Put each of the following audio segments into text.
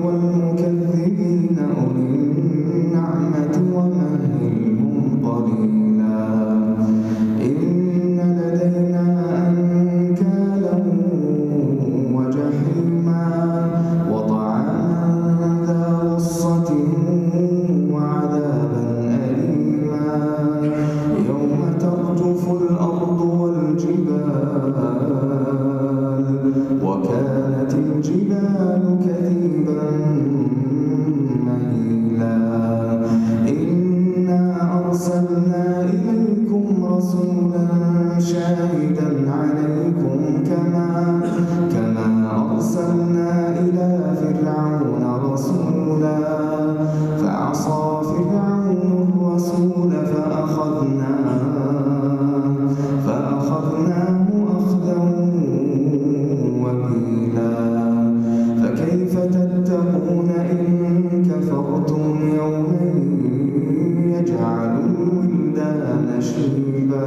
والملك عدو إلا نشيبا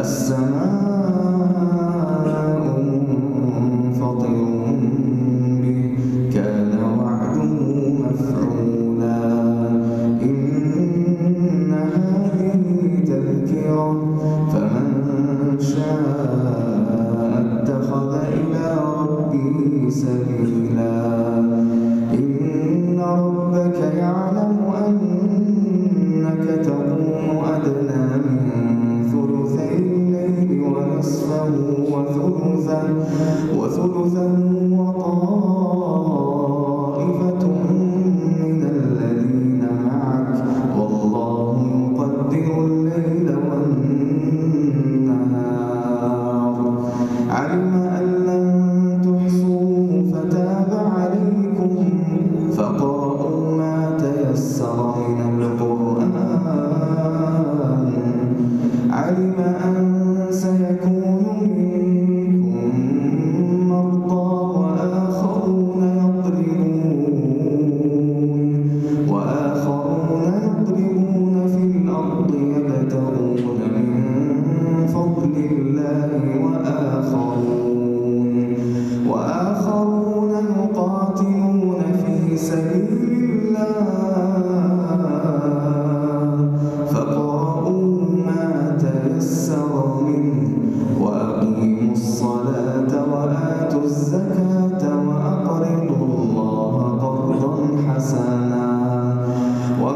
السماء وثلثا وطائفة من الذين معك. والله يقدر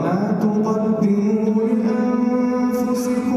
وما تقدموا لأنفسكم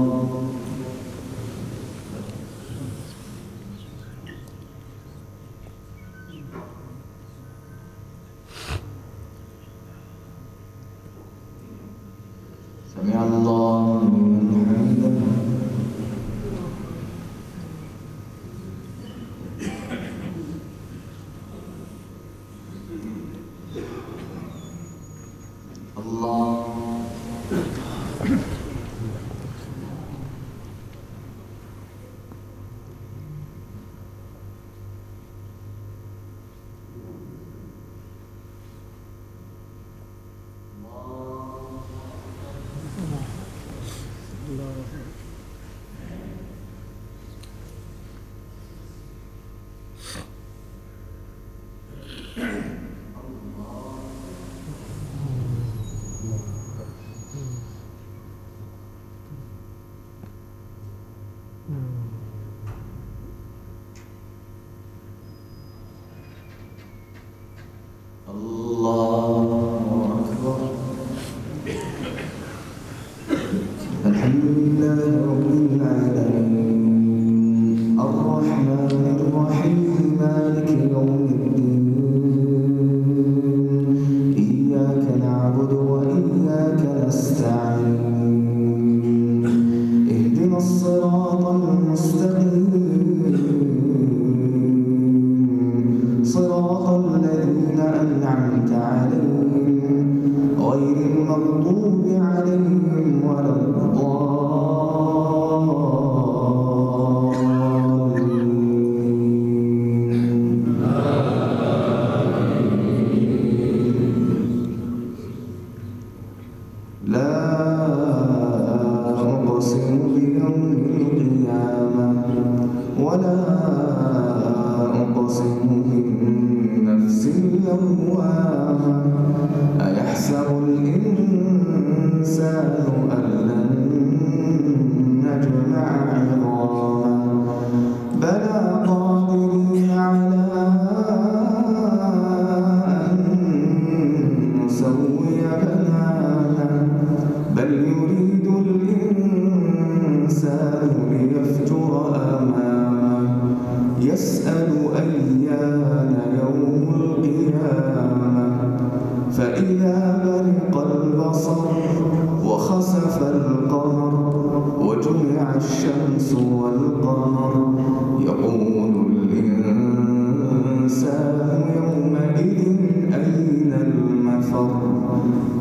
Om.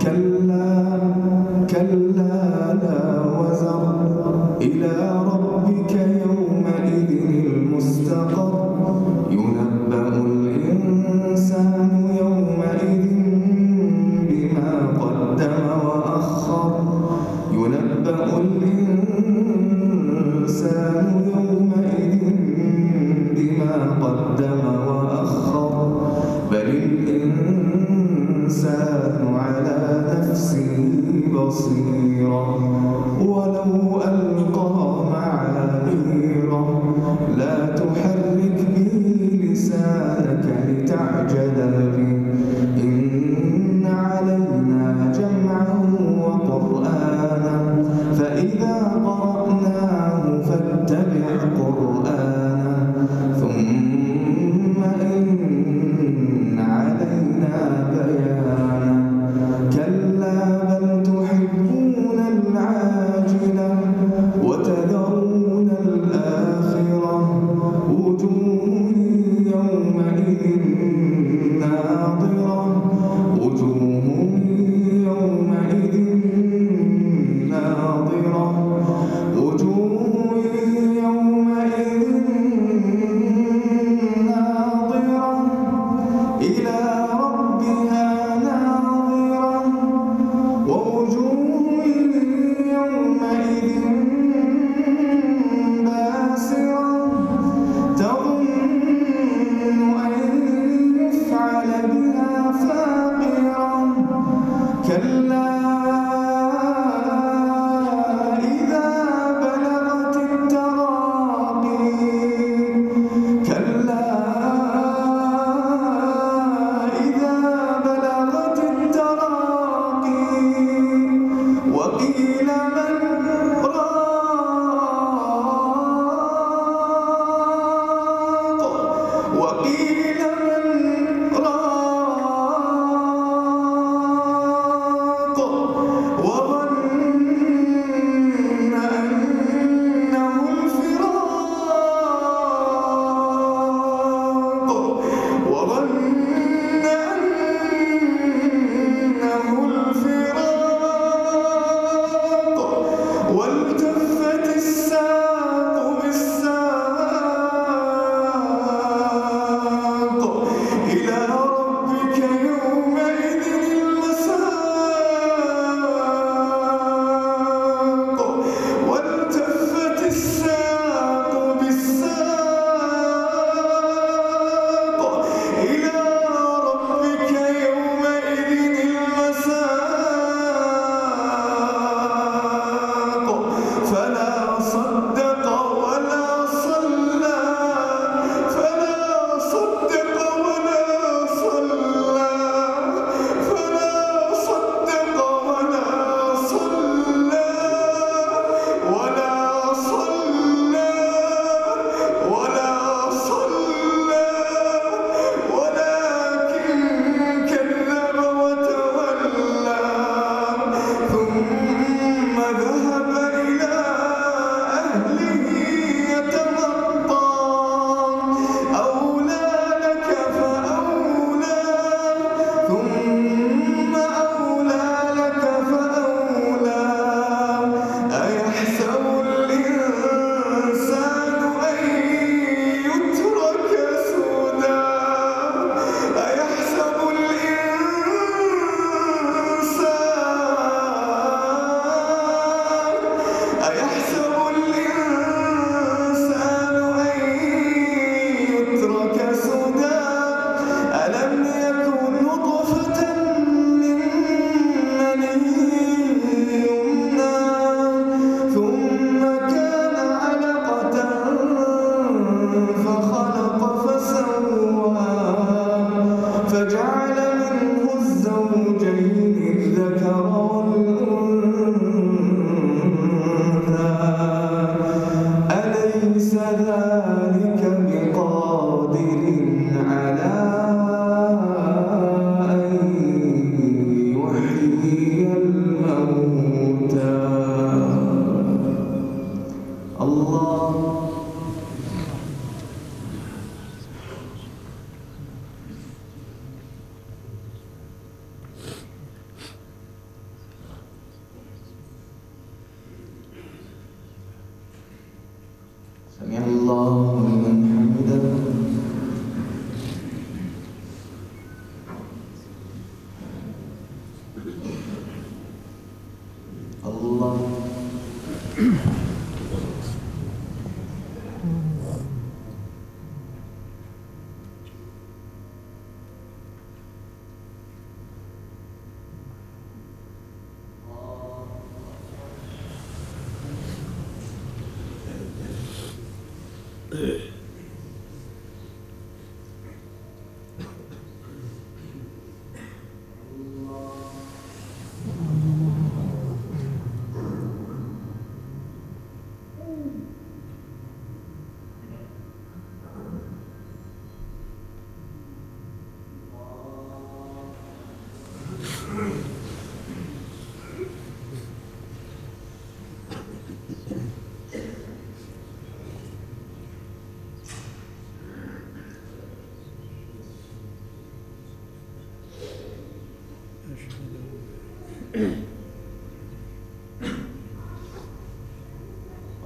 كلا بصيرا ولو ألقى معاذيره لا تحرك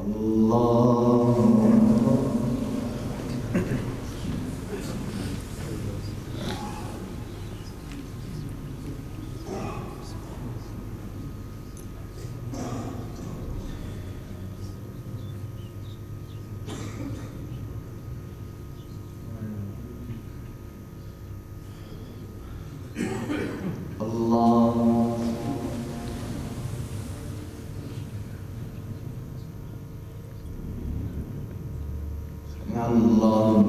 Ooh. الله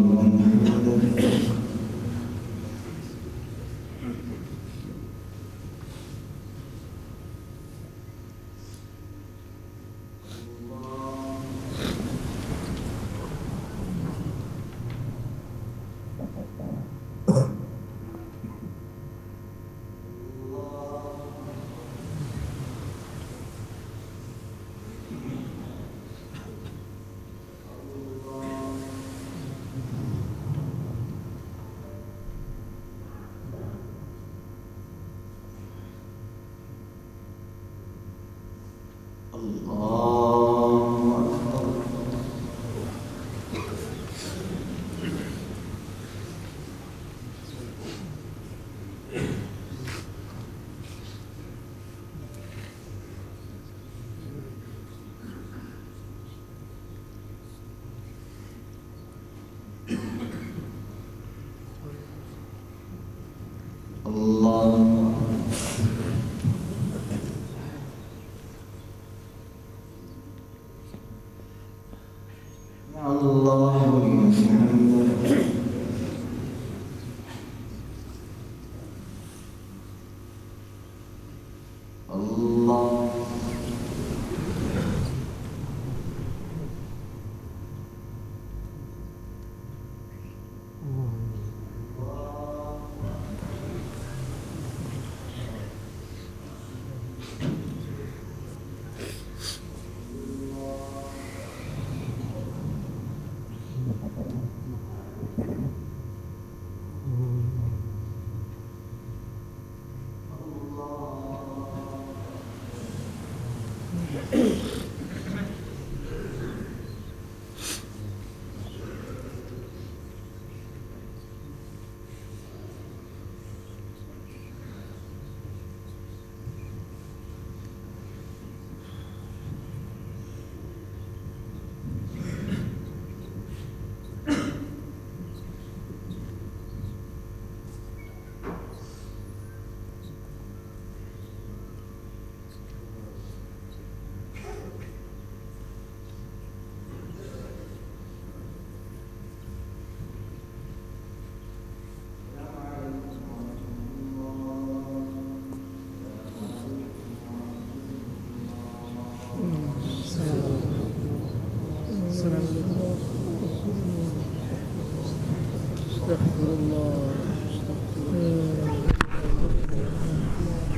الله